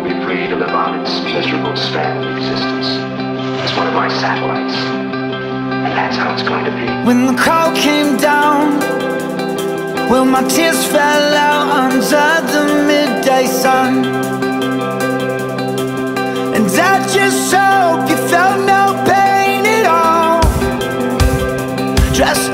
will be free to live on its miserable span of existence It's one of my satellites. And that's how it's going to be. When the call came down, well, my tears fell out under the midday sun. And I just hope you felt no pain at all. Just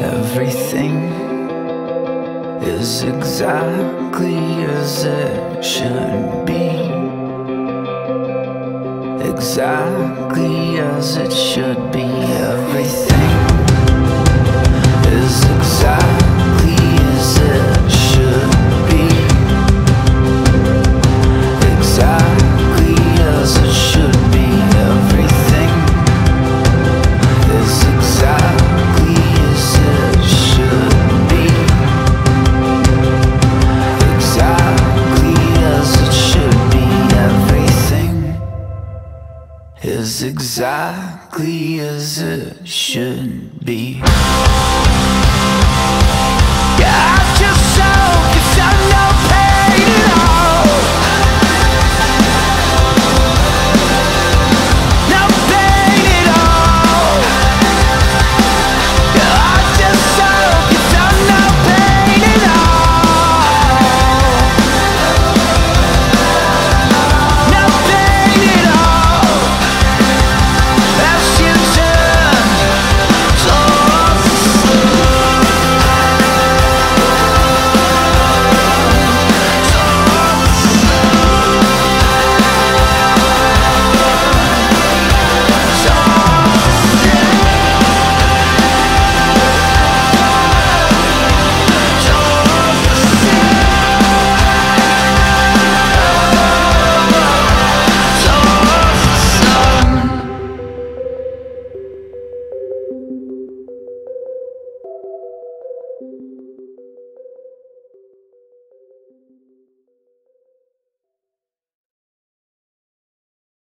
Everything is exactly as it should be. Exactly as it should be. Everything. is exactly as it should be.